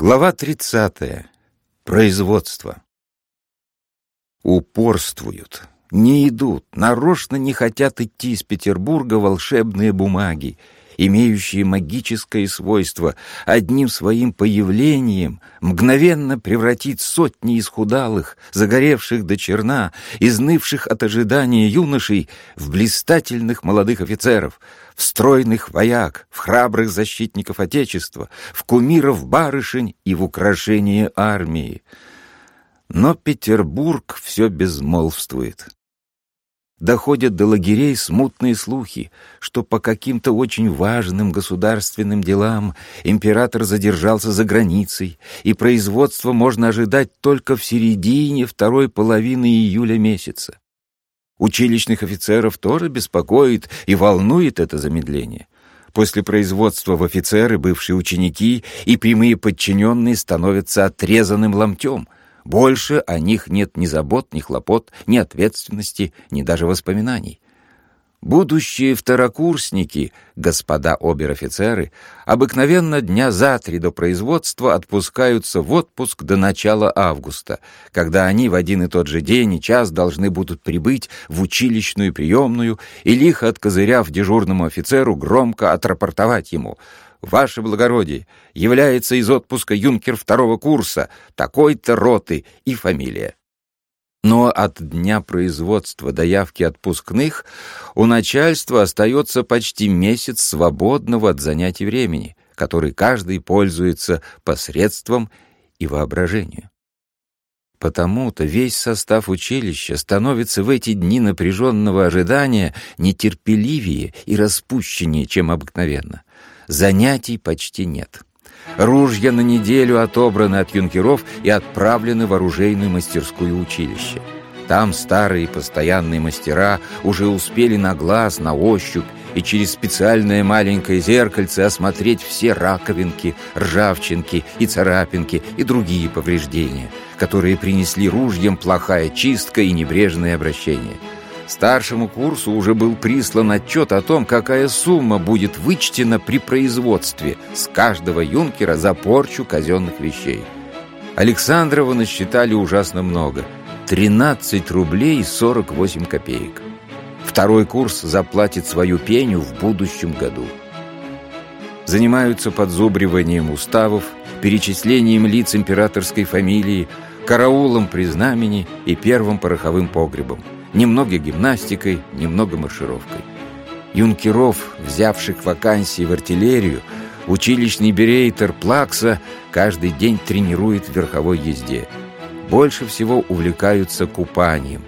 Глава 30. Производство. Упорствуют, не идут, нарочно не хотят идти из Петербурга волшебные бумаги, имеющие магическое свойство одним своим появлением мгновенно превратить сотни исхудалых, загоревших до черна, изнывших от ожидания юношей в блистательных молодых офицеров, в стройных вояк, в храбрых защитников Отечества, в кумиров барышень и в украшение армии. Но Петербург все безмолвствует. Доходят до лагерей смутные слухи, что по каким-то очень важным государственным делам император задержался за границей, и производство можно ожидать только в середине второй половины июля месяца. Училищных офицеров тоже беспокоит и волнует это замедление. После производства в офицеры бывшие ученики и прямые подчиненные становятся отрезанным ломтем — больше о них нет ни забот, ни хлопот, ни ответственности, ни даже воспоминаний. Будущие второкурсники, господа обер-офицеры, обыкновенно дня за три до производства отпускаются в отпуск до начала августа, когда они в один и тот же день и час должны будут прибыть в училищную приемную и, лихо откозыряв дежурному офицеру, громко отрапортовать ему — ваше благородие, является из отпуска юнкер второго курса, такой-то роты и фамилия. Но от дня производства до явки отпускных у начальства остается почти месяц свободного от занятий времени, который каждый пользуется посредством и воображению. Потому-то весь состав училища становится в эти дни напряженного ожидания нетерпеливее и распущеннее, чем обыкновенно. Занятий почти нет. Ружья на неделю отобраны от юнкеров и отправлены в оружейную мастерскую училище. Там старые постоянные мастера уже успели на глаз, на ощупь и через специальное маленькое зеркальце осмотреть все раковинки, ржавчинки и царапинки и другие повреждения, которые принесли ружьям плохая чистка и небрежное обращение – Старшему курсу уже был прислан отчет о том, какая сумма будет вычтена при производстве с каждого юнкера за порчу казенных вещей. Александрова насчитали ужасно много – 13 рублей 48 копеек. Второй курс заплатит свою пеню в будущем году. Занимаются подзубриванием уставов, перечислением лиц императорской фамилии, караулом при знамени и первым пороховым погребом немного гимнастикой, немного маршировкой. Юнкеров, взявших вакансии в артиллерию, училищный берейтер Плакса каждый день тренирует в верховой езде. Больше всего увлекаются купанием.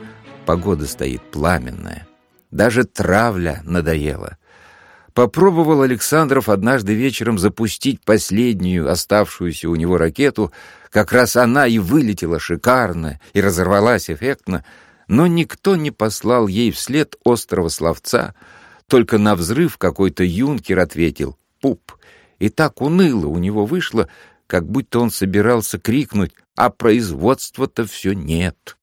Погода стоит пламенная. Даже травля надоела. Попробовал Александров однажды вечером запустить последнюю оставшуюся у него ракету. Как раз она и вылетела шикарно и разорвалась эффектно, но никто не послал ей вслед острого словца, только на взрыв какой-то юнкер ответил «пуп». И так уныло у него вышло, как будто он собирался крикнуть «а производства-то все нет».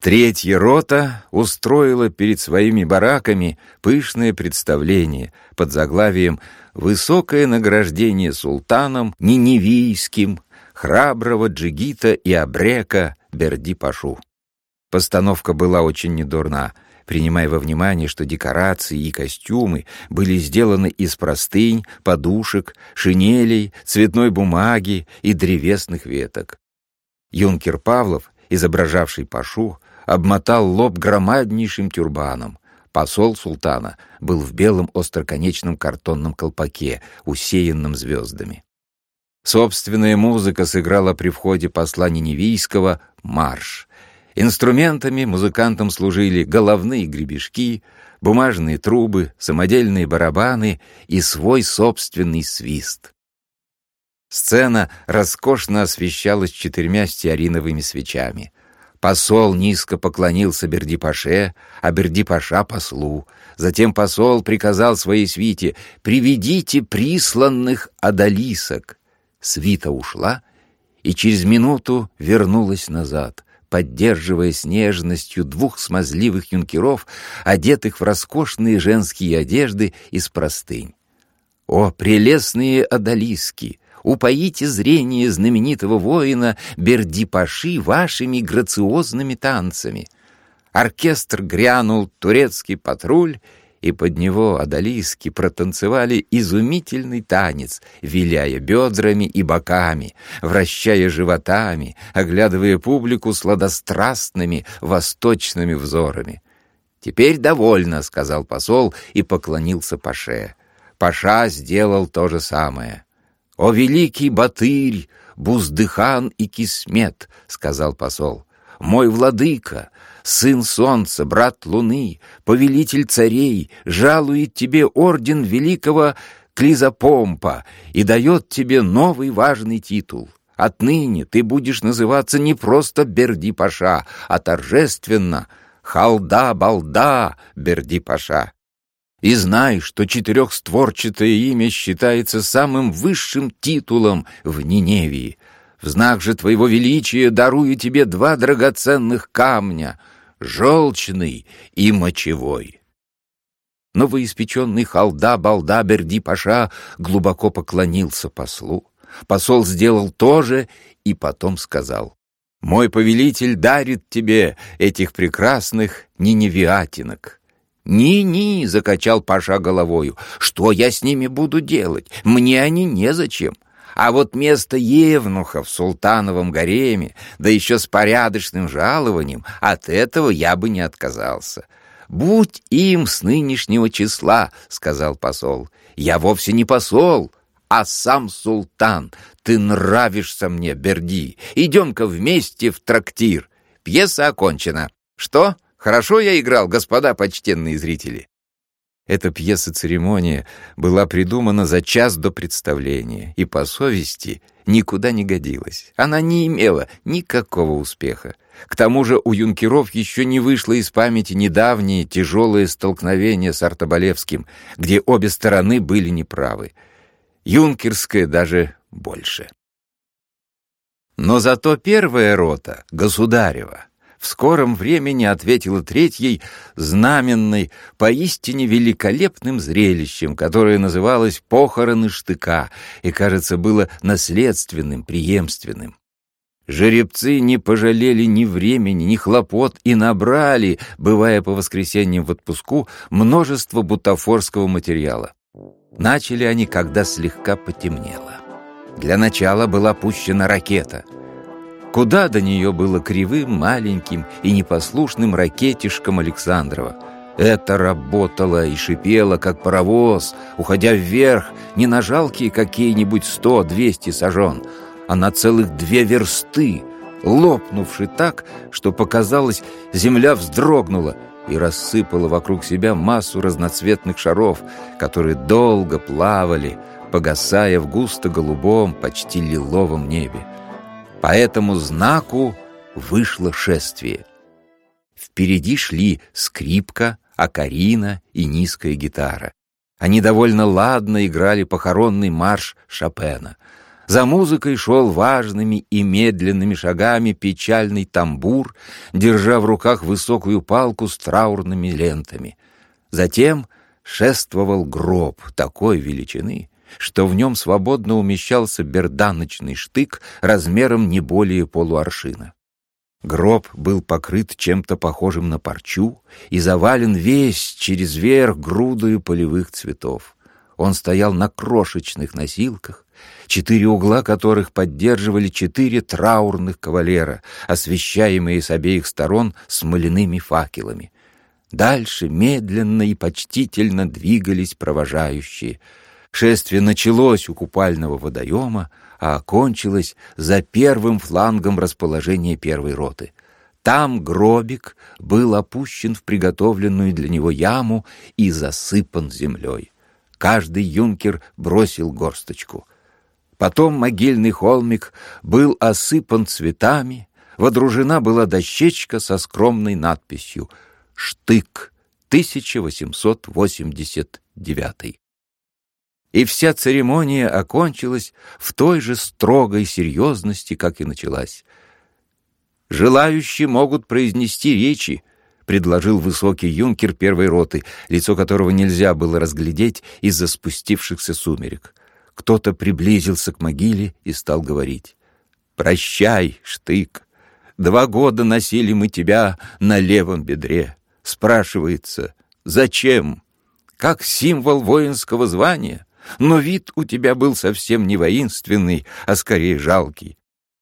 Третья рота устроила перед своими бараками пышное представление под заглавием «Высокое награждение султаном Ниневийским, храброго джигита и абрека Берди-Пашу». Постановка была очень недурна, принимая во внимание, что декорации и костюмы были сделаны из простынь, подушек, шинелей, цветной бумаги и древесных веток. Юнкер Павлов, изображавший Пашу, обмотал лоб громаднейшим тюрбаном. Посол султана был в белом остроконечном картонном колпаке, усеянном звездами. Собственная музыка сыграла при входе посла Ниневийского «Марш», Инструментами музыкантам служили головные гребешки, бумажные трубы, самодельные барабаны и свой собственный свист. Сцена роскошно освещалась четырьмя стеариновыми свечами. Посол низко поклонился Бердипаше, а Бердипаша — послу. Затем посол приказал своей свите «Приведите присланных одолисок». Свита ушла и через минуту вернулась назад — поддерживая с нежностью двух смазливых юнкеров, одетых в роскошные женские одежды из простынь. О, прелестные одолиски! упоите зрение знаменитого воина Бердипаши вашими грациозными танцами. Оркестр грянул турецкий патруль, и под него одолиски протанцевали изумительный танец, виляя бедрами и боками, вращая животами, оглядывая публику сладострастными восточными взорами. «Теперь довольно», — сказал посол и поклонился Паше. Паша сделал то же самое. «О великий Батырь, Буздыхан и Кисмет», — сказал посол, — «мой владыка, сын солнца, брат луны, повелитель царей, жалует тебе орден великого Клизопомпа и дает тебе новый важный титул. Отныне ты будешь называться не просто Берди-Паша, а торжественно Халда-Балда Берди-Паша. И знай, что четырехстворчатое имя считается самым высшим титулом в Ниневии. В знак же твоего величия дарую тебе два драгоценных камня — желчный и мочевой. Новоиспеченный халда-балда Берди-паша глубоко поклонился послу. Посол сделал то же и потом сказал, «Мой повелитель дарит тебе этих прекрасных ниневиатинок». «Ни-ни!» — закачал Паша головою. «Что я с ними буду делать? Мне они незачем. А вот место евнуха в султановом гареме, да еще с порядочным жалованием, от этого я бы не отказался. «Будь им с нынешнего числа», — сказал посол. «Я вовсе не посол, а сам султан. Ты нравишься мне, Берди. Идем-ка вместе в трактир. Пьеса окончена. Что? Хорошо я играл, господа почтенные зрители?» Эта пьеса-церемония была придумана за час до представления и, по совести, никуда не годилась. Она не имела никакого успеха. К тому же у юнкеров еще не вышло из памяти недавние тяжелые столкновения с Артобалевским, где обе стороны были неправы. Юнкерская даже больше. Но зато первая рота, Государева, в скором времени ответила третьей знаменной, поистине великолепным зрелищем, которое называлось «Похороны штыка» и, кажется, было наследственным, преемственным. Жеребцы не пожалели ни времени, ни хлопот и набрали, бывая по воскресеньям в отпуску, множество бутафорского материала. Начали они, когда слегка потемнело. Для начала была пущена ракета — Куда до нее было кривым, маленьким и непослушным ракетишком Александрова. Это работало и шипело, как паровоз, уходя вверх не на жалкие какие-нибудь сто-двести сажен, а на целых две версты, лопнувши так, что, показалось, земля вздрогнула и рассыпала вокруг себя массу разноцветных шаров, которые долго плавали, погасая в густо-голубом, почти лиловом небе. По этому знаку вышло шествие. Впереди шли скрипка, акарина и низкая гитара. Они довольно ладно играли похоронный марш Шопена. За музыкой шел важными и медленными шагами печальный тамбур, держа в руках высокую палку с траурными лентами. Затем шествовал гроб такой величины, что в нем свободно умещался берданочный штык размером не более полуаршина. Гроб был покрыт чем-то похожим на парчу и завален весь через верх грудою полевых цветов. Он стоял на крошечных носилках, четыре угла которых поддерживали четыре траурных кавалера, освещаемые с обеих сторон смоляными факелами. Дальше медленно и почтительно двигались провожающие — Шествие началось у купального водоема, а окончилось за первым флангом расположения первой роты. Там гробик был опущен в приготовленную для него яму и засыпан землей. Каждый юнкер бросил горсточку. Потом могильный холмик был осыпан цветами, водружена была дощечка со скромной надписью «Штык 1889». И вся церемония окончилась в той же строгой серьезности, как и началась. «Желающие могут произнести речи», — предложил высокий юнкер первой роты, лицо которого нельзя было разглядеть из-за спустившихся сумерек. кто-то приблизился к могиле и стал говорить. «Прощай, штык, два года носили мы тебя на левом бедре». Спрашивается, зачем? Как символ воинского звания? Но вид у тебя был совсем не воинственный, а скорее жалкий.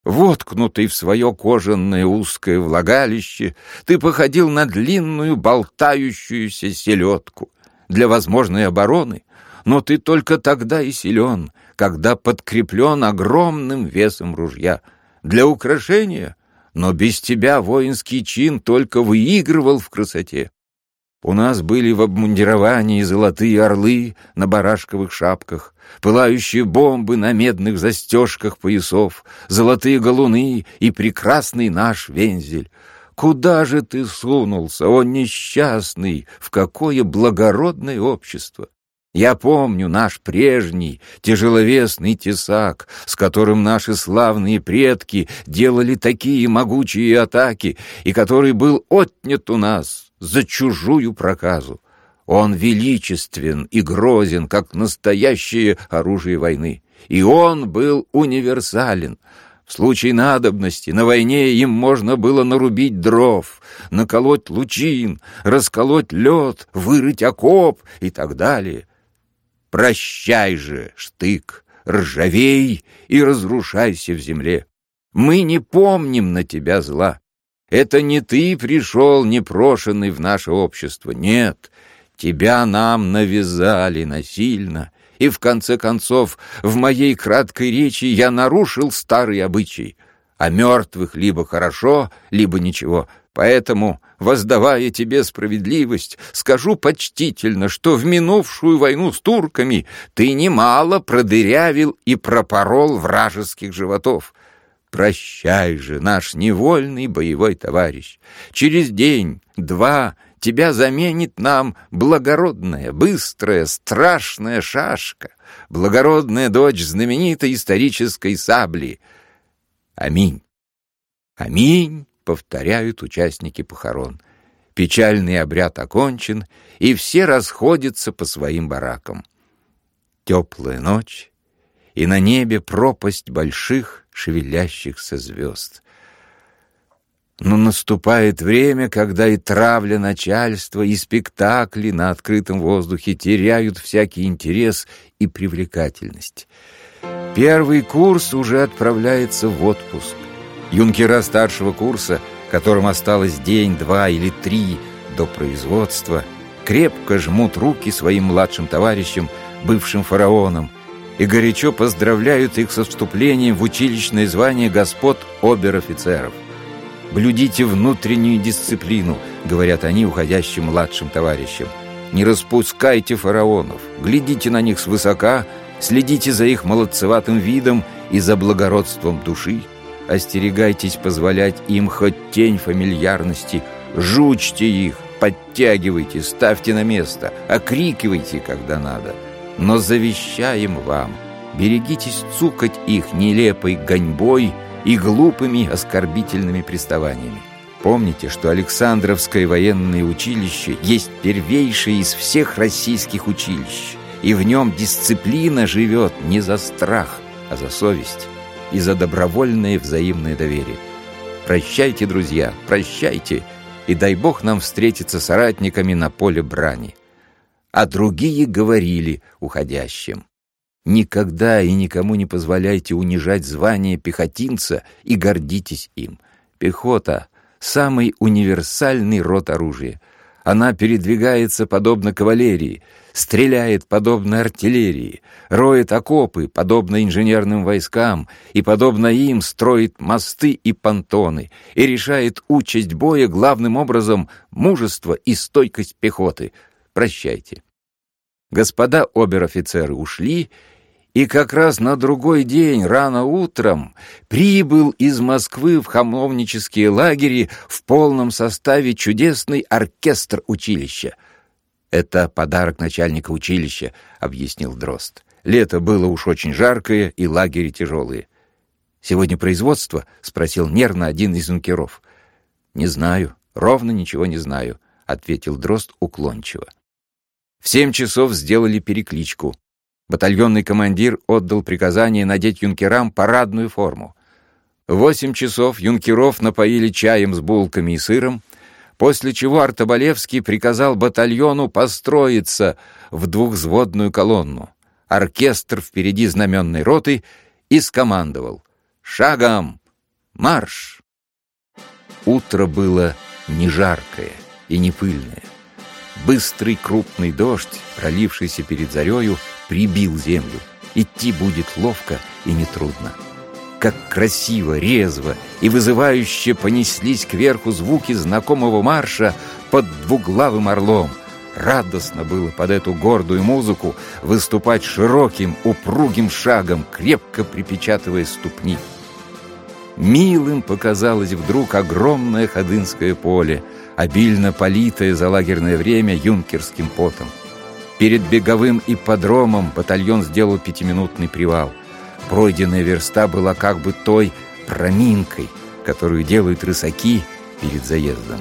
Воткнутый в свое кожаное узкое влагалище, ты походил на длинную болтающуюся селедку для возможной обороны, но ты только тогда и силен, когда подкреплен огромным весом ружья. Для украшения, но без тебя воинский чин только выигрывал в красоте. У нас были в обмундировании золотые орлы на барашковых шапках, пылающие бомбы на медных застежках поясов, золотые галуны и прекрасный наш вензель. Куда же ты сунулся, о несчастный, в какое благородное общество? Я помню наш прежний тяжеловесный тесак, с которым наши славные предки делали такие могучие атаки, и который был отнят у нас за чужую проказу. Он величествен и грозен, как настоящее оружие войны. И он был универсален. В случае надобности на войне им можно было нарубить дров, наколоть лучин, расколоть лед, вырыть окоп и так далее. Прощай же, штык, ржавей и разрушайся в земле. Мы не помним на тебя зла. Это не ты пришел непрошенный в наше общество, нет. Тебя нам навязали насильно, и в конце концов в моей краткой речи я нарушил старый обычай. А мертвых либо хорошо, либо ничего — Поэтому, воздавая тебе справедливость, скажу почтительно, что в минувшую войну с турками ты немало продырявил и пропорол вражеских животов. Прощай же, наш невольный боевой товарищ. Через день, два, тебя заменит нам благородная, быстрая, страшная шашка, благородная дочь знаменитой исторической сабли. Аминь. Аминь повторяют участники похорон. Печальный обряд окончен, и все расходятся по своим баракам. Теплая ночь, и на небе пропасть больших шевелящихся звезд. Но наступает время, когда и травля начальства, и спектакли на открытом воздухе теряют всякий интерес и привлекательность. Первый курс уже отправляется в отпуск. Юнкера старшего курса, которым осталось день, два или три до производства, крепко жмут руки своим младшим товарищам, бывшим фараонам, и горячо поздравляют их со вступлением в училищное звание господ обер-офицеров. «Блюдите внутреннюю дисциплину», — говорят они уходящим младшим товарищам. «Не распускайте фараонов, глядите на них свысока, следите за их молодцеватым видом и за благородством души, Остерегайтесь позволять им хоть тень фамильярности. Жучьте их, подтягивайте, ставьте на место, окрикивайте, когда надо. Но завещаем вам, берегитесь цукать их нелепой гоньбой и глупыми оскорбительными приставаниями. Помните, что Александровское военное училище есть первейшее из всех российских училищ, и в нем дисциплина живет не за страх, а за совесть и за добровольное взаимное доверие. Прощайте, друзья, прощайте, и дай Бог нам встретиться соратниками на поле брани. А другие говорили уходящим. Никогда и никому не позволяйте унижать звание пехотинца и гордитесь им. Пехота — самый универсальный род оружия. Она передвигается подобно кавалерии, стреляет подобно артиллерии, роет окопы подобно инженерным войскам и подобно им строит мосты и понтоны и решает участь боя главным образом мужество и стойкость пехоты. Прощайте. Господа обер-офицеры ушли, и как раз на другой день, рано утром, прибыл из Москвы в хамовнические лагери в полном составе чудесный оркестр училища. «Это подарок начальника училища», — объяснил Дрозд. «Лето было уж очень жаркое, и лагери тяжелые». «Сегодня производство?» — спросил нервно один из юнкеров. «Не знаю, ровно ничего не знаю», — ответил Дрозд уклончиво. В семь часов сделали перекличку. Батальонный командир отдал приказание надеть юнкерам парадную форму. В восемь часов юнкеров напоили чаем с булками и сыром, после чего Артобалевский приказал батальону построиться в двухвзводную колонну. Оркестр впереди знаменной роты и скомандовал «Шагом! Марш!». Утро было не жаркое и не пыльное. Быстрый крупный дождь, пролившийся перед зарею, прибил землю. Идти будет ловко и нетрудно как красиво, резво и вызывающе понеслись кверху звуки знакомого марша под двуглавым орлом. Радостно было под эту гордую музыку выступать широким, упругим шагом, крепко припечатывая ступни. Милым показалось вдруг огромное Ходынское поле, обильно политое за лагерное время юнкерским потом. Перед беговым ипподромом батальон сделал пятиминутный привал. Пройденная верста была как бы той проминкой, которую делают рысаки перед заездом.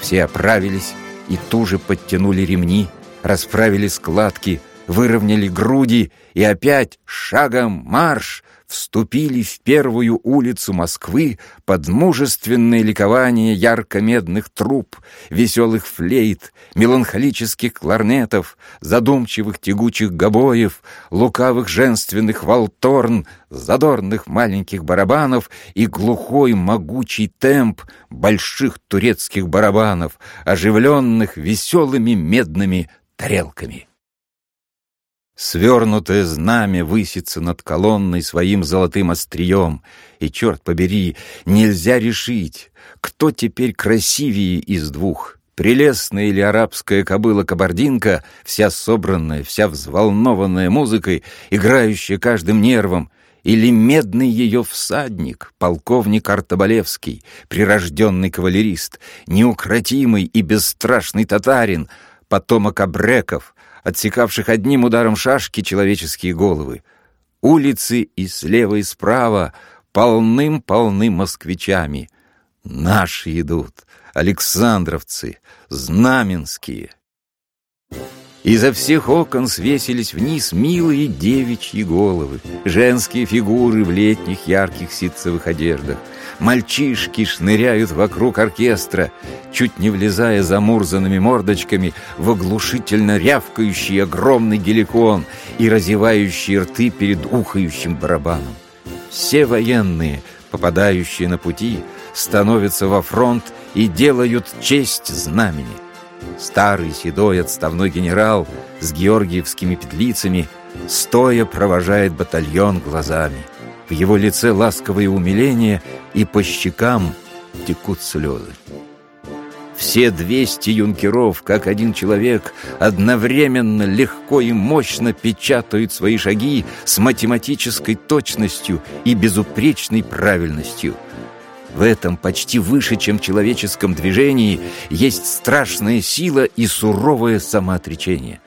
Все оправились и туже подтянули ремни, расправили складки, выровняли груди и опять шагом марш вступили в первую улицу Москвы под мужественное ликование ярко-медных труб, веселых флейт, меланхолических кларнетов, задумчивых тягучих гобоев, лукавых женственных волторн, задорных маленьких барабанов и глухой могучий темп больших турецких барабанов, оживленных веселыми медными тарелками. Свернутое знамя высится над колонной своим золотым острием, и, черт побери, нельзя решить, кто теперь красивее из двух. Прелестная или арабская кобыла-кабардинка, вся собранная, вся взволнованная музыкой, играющая каждым нервом, или медный ее всадник, полковник Артобалевский, прирожденный кавалерист, неукротимый и бесстрашный татарин, потомок абреков, отсекавших одним ударом шашки человеческие головы. Улицы и слева, и справа полным-полны москвичами. Наши идут, Александровцы, Знаменские. Изо всех окон свесились вниз милые девичьи головы, женские фигуры в летних ярких ситцевых одеждах. Мальчишки шныряют вокруг оркестра, чуть не влезая замурзанными мордочками в оглушительно рявкающий огромный геликон и разевающие рты перед ухающим барабаном. Все военные, попадающие на пути, становятся во фронт и делают честь знамени. Старый седой отставной генерал с георгиевскими петлицами стоя провожает батальон глазами. В его лице ласковое умиление, и по щекам текут слезы. Все двести юнкеров, как один человек, одновременно легко и мощно печатают свои шаги с математической точностью и безупречной правильностью – в этом почти выше, чем человеческом движении, есть страшная сила и суровое самоотречение.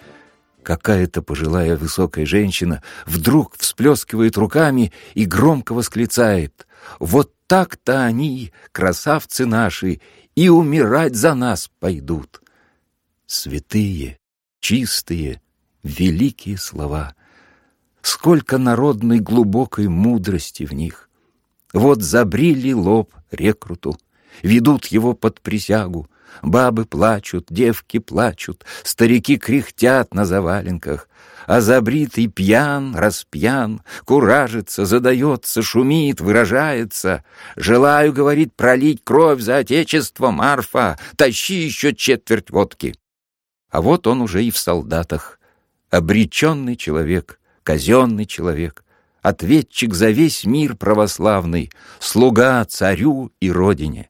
Какая-то пожилая высокая женщина вдруг всплескивает руками и громко восклицает «Вот так-то они, красавцы наши, и умирать за нас пойдут». Святые, чистые, великие слова. Сколько народной глубокой мудрости в них. Вот забрили лоб рекруту, ведут его под присягу. Бабы плачут, девки плачут, старики кряхтят на заваленках, а забритый пьян, распьян, куражится, задается, шумит, выражается. Желаю, говорит, пролить кровь за отечество, Марфа, тащи еще четверть водки. А вот он уже и в солдатах, обреченный человек, казенный человек, ответчик за весь мир православный, слуга царю и родине.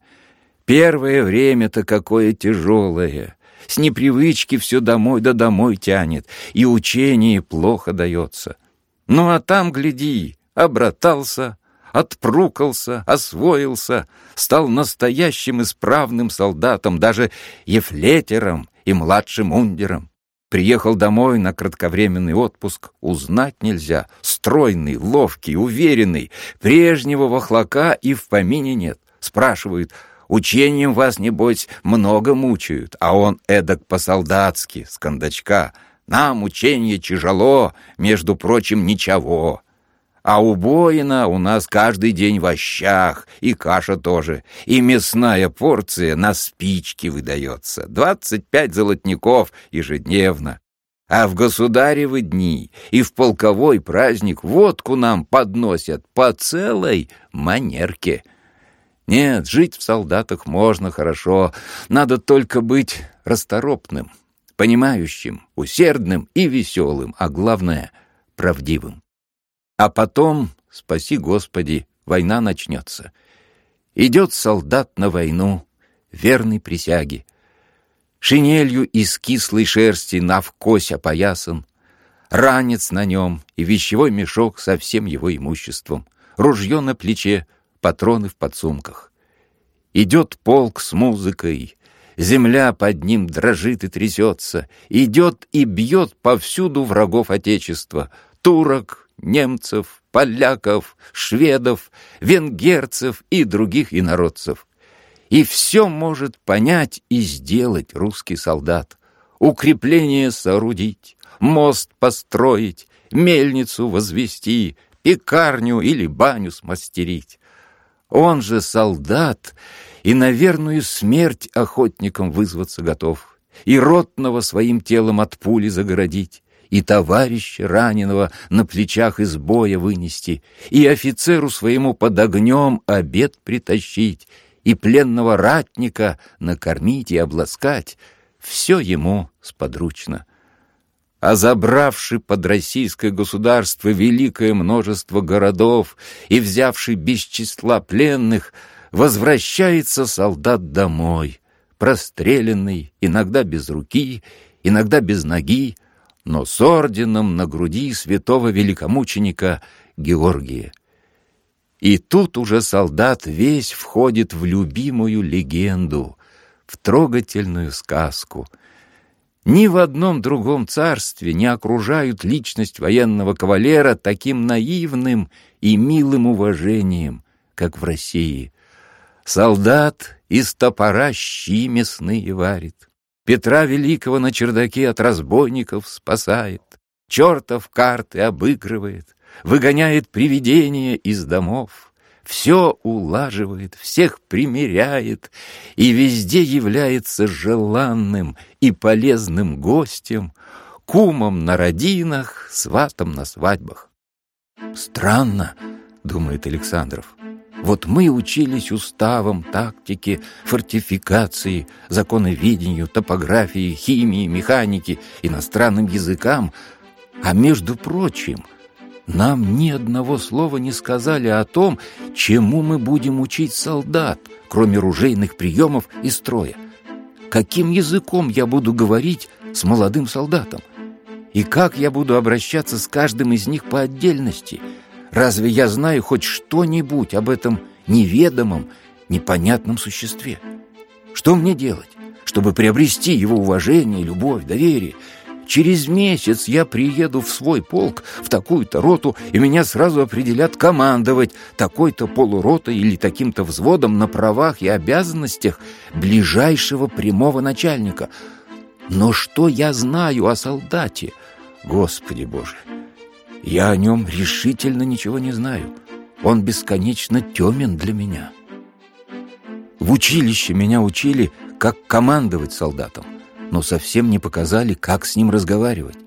Первое время-то какое тяжелое, с непривычки все домой да домой тянет, и учение плохо дается. Ну а там, гляди, обратался, отпрукался, освоился, стал настоящим исправным солдатом, даже ефлетером и младшим ундером. Приехал домой на кратковременный отпуск, узнать нельзя. Стройный, ловкий, уверенный, прежнего вахлака и в помине нет. Спрашивают, учением вас, небось, много мучают, а он эдак по-солдатски, с кондачка. Нам учение тяжело, между прочим, ничего. А у Боина у нас каждый день в ощах, и каша тоже, и мясная порция на спички выдается. Двадцать пять золотников ежедневно. А в государевы дни и в полковой праздник водку нам подносят по целой манерке. Нет, жить в солдатах можно хорошо, надо только быть расторопным, понимающим, усердным и веселым, а главное — правдивым. А потом, спаси Господи, война начнется. Идет солдат на войну, верный присяге, Шинелью из кислой шерсти навкось опоясан, Ранец на нем и вещевой мешок со всем его имуществом, Ружье на плече, патроны в подсумках. Идет полк с музыкой, земля под ним дрожит и трясется, Идет и бьет повсюду врагов Отечества, Турок, немцев, поляков, шведов, венгерцев и других инородцев. И все может понять и сделать русский солдат. Укрепление соорудить, мост построить, мельницу возвести, пекарню или баню смастерить. Он же солдат и на верную смерть охотником вызваться готов, и ротного своим телом от пули загородить, и товарища раненого на плечах из боя вынести, и офицеру своему под огнем обед притащить, и пленного ратника накормить и обласкать, все ему сподручно. А забравший под российское государство великое множество городов и взявший без числа пленных, возвращается солдат домой, простреленный, иногда без руки, иногда без ноги, но с орденом на груди святого великомученика Георгия. И тут уже солдат весь входит в любимую легенду, в трогательную сказку. Ни в одном другом царстве не окружают личность военного кавалера таким наивным и милым уважением, как в России. Солдат из топора щи мясные варит, Петра Великого на чердаке от разбойников спасает, чертов карты обыгрывает, выгоняет привидения из домов, все улаживает, всех примиряет и везде является желанным и полезным гостем, кумом на родинах, сватом на свадьбах. «Странно», — думает Александров, — «вот мы учились уставам, тактике, фортификации, законоведению, топографии, химии, механике, иностранным языкам, а между прочим — нам ни одного слова не сказали о том, чему мы будем учить солдат, кроме ружейных приемов и строя. Каким языком я буду говорить с молодым солдатом? И как я буду обращаться с каждым из них по отдельности? Разве я знаю хоть что-нибудь об этом неведомом, непонятном существе? Что мне делать, чтобы приобрести его уважение, любовь, доверие – Через месяц я приеду в свой полк, в такую-то роту, и меня сразу определят командовать такой-то полуротой или таким-то взводом на правах и обязанностях ближайшего прямого начальника. Но что я знаю о солдате? Господи Боже! Я о нем решительно ничего не знаю. Он бесконечно темен для меня. В училище меня учили, как командовать солдатом но совсем не показали, как с ним разговаривать.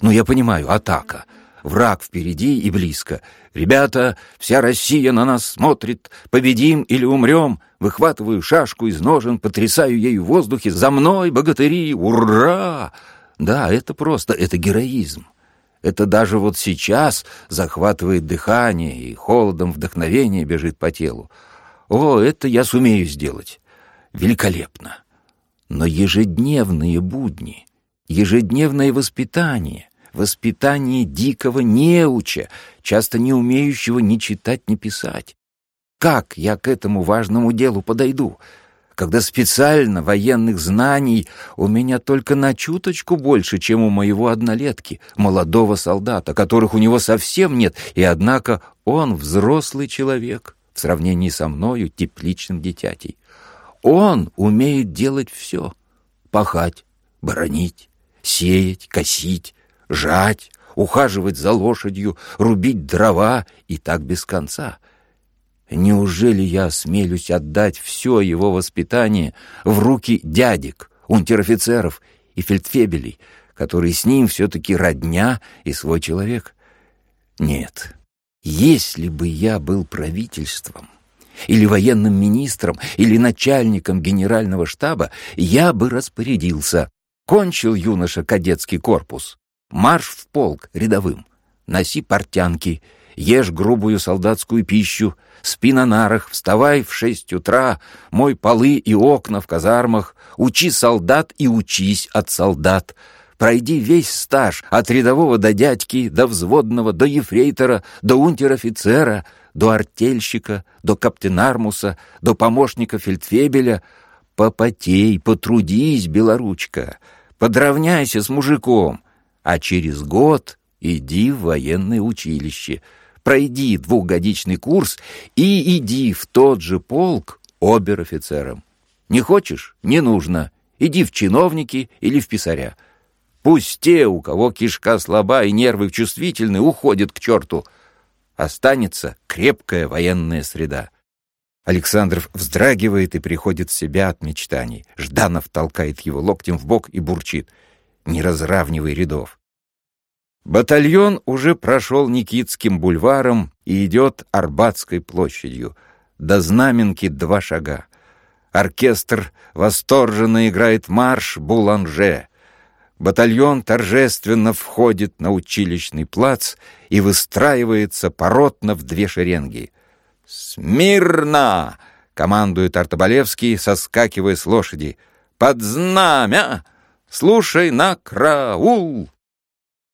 Ну, я понимаю, атака. Враг впереди и близко. Ребята, вся Россия на нас смотрит. Победим или умрем. Выхватываю шашку из ножен, потрясаю ею в воздухе. За мной, богатыри! Ура! Да, это просто, это героизм. Это даже вот сейчас захватывает дыхание и холодом вдохновение бежит по телу. О, это я сумею сделать. Великолепно. Но ежедневные будни, ежедневное воспитание, воспитание дикого неуча, часто не умеющего ни читать, ни писать. Как я к этому важному делу подойду, когда специально военных знаний у меня только на чуточку больше, чем у моего однолетки, молодого солдата, которых у него совсем нет, и однако он взрослый человек в сравнении со мною, тепличным дитятей. Он умеет делать все — пахать, бронить, сеять, косить, жать, ухаживать за лошадью, рубить дрова и так без конца. Неужели я осмелюсь отдать все его воспитание в руки дядек, унтер-офицеров и фельдфебелей, которые с ним все-таки родня и свой человек? Нет, если бы я был правительством, или военным министром, или начальником генерального штаба, я бы распорядился. Кончил юноша кадетский корпус. Марш в полк рядовым. Носи портянки, ешь грубую солдатскую пищу, спи на нарах, вставай в шесть утра, мой полы и окна в казармах, учи солдат и учись от солдат. Пройди весь стаж, от рядового до дядьки, до взводного, до ефрейтора, до унтер-офицера, до артельщика, до каптенармуса, до помощника фельдфебеля. Попотей, потрудись, белоручка, подравняйся с мужиком, а через год иди в военное училище, пройди двухгодичный курс и иди в тот же полк обер-офицером. Не хочешь — не нужно. Иди в чиновники или в писаря. Пусть те, у кого кишка слаба и нервы чувствительны, уходят к черту — останется крепкая военная среда. Александров вздрагивает и приходит в себя от мечтаний. Жданов толкает его локтем в бок и бурчит. «Не разравнивай рядов». Батальон уже прошел Никитским бульваром и идет Арбатской площадью. До знаменки два шага. Оркестр восторженно играет марш «Буланже». Батальон торжественно входит на училищный плац и выстраивается поротно в две шеренги. «Смирно!» — командует Артобалевский, соскакивая с лошади. «Под знамя! Слушай на краул!»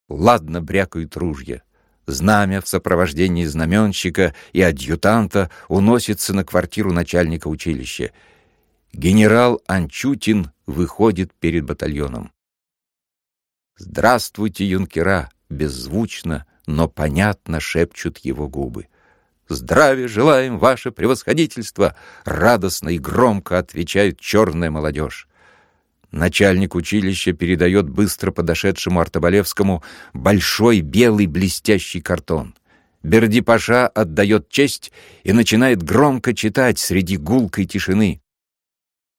Ладно брякают ружья. Знамя в сопровождении знаменщика и адъютанта уносится на квартиру начальника училища. Генерал Анчутин выходит перед батальоном. «Здравствуйте, юнкера!» — беззвучно, но понятно шепчут его губы. «Здравия желаем, ваше превосходительство!» — радостно и громко отвечает черная молодежь. Начальник училища передает быстро подошедшему Артобалевскому большой белый блестящий картон. Берди-паша отдает честь и начинает громко читать среди гулкой тишины.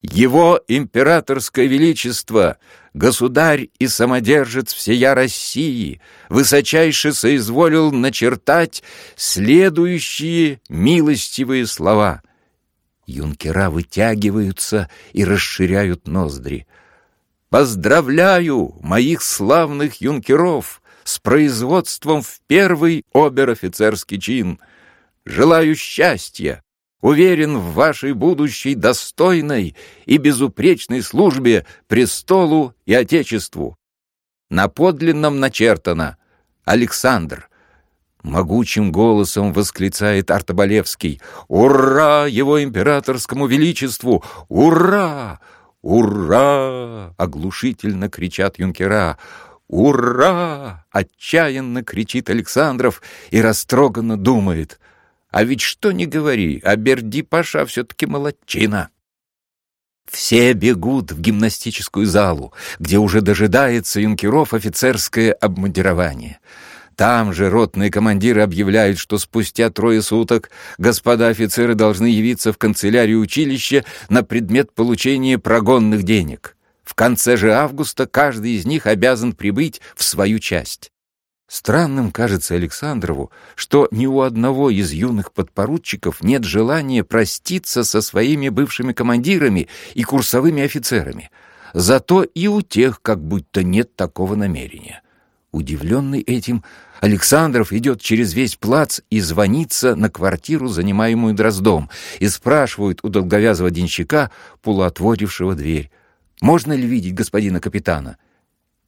Его императорское величество, государь и самодержец всея России, высочайше соизволил начертать следующие милостивые слова. Юнкера вытягиваются и расширяют ноздри. «Поздравляю моих славных юнкеров с производством в первый обер-офицерский чин! Желаю счастья, уверен в вашей будущей достойной и безупречной службе престолу и Отечеству. На подлинном начертано «Александр». Могучим голосом восклицает Артобалевский «Ура его императорскому величеству! Ура! Ура!» Оглушительно кричат юнкера «Ура!» Отчаянно кричит Александров и растроганно думает — а ведь что ни говори, а Берди-Паша все-таки молодчина. Все бегут в гимнастическую залу, где уже дожидается юнкеров офицерское обмундирование. Там же ротные командиры объявляют, что спустя трое суток господа офицеры должны явиться в канцелярию училища на предмет получения прогонных денег. В конце же августа каждый из них обязан прибыть в свою часть. Странным кажется Александрову, что ни у одного из юных подпоручиков нет желания проститься со своими бывшими командирами и курсовыми офицерами. Зато и у тех как будто нет такого намерения. Удивленный этим, Александров идет через весь плац и звонится на квартиру, занимаемую Дроздом, и спрашивает у долговязого денщика, полуотворившего дверь, «Можно ли видеть господина капитана?»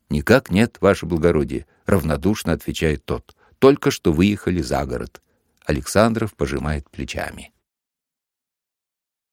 «Никак нет, ваше благородие», — равнодушно отвечает тот. «Только что выехали за город». Александров пожимает плечами.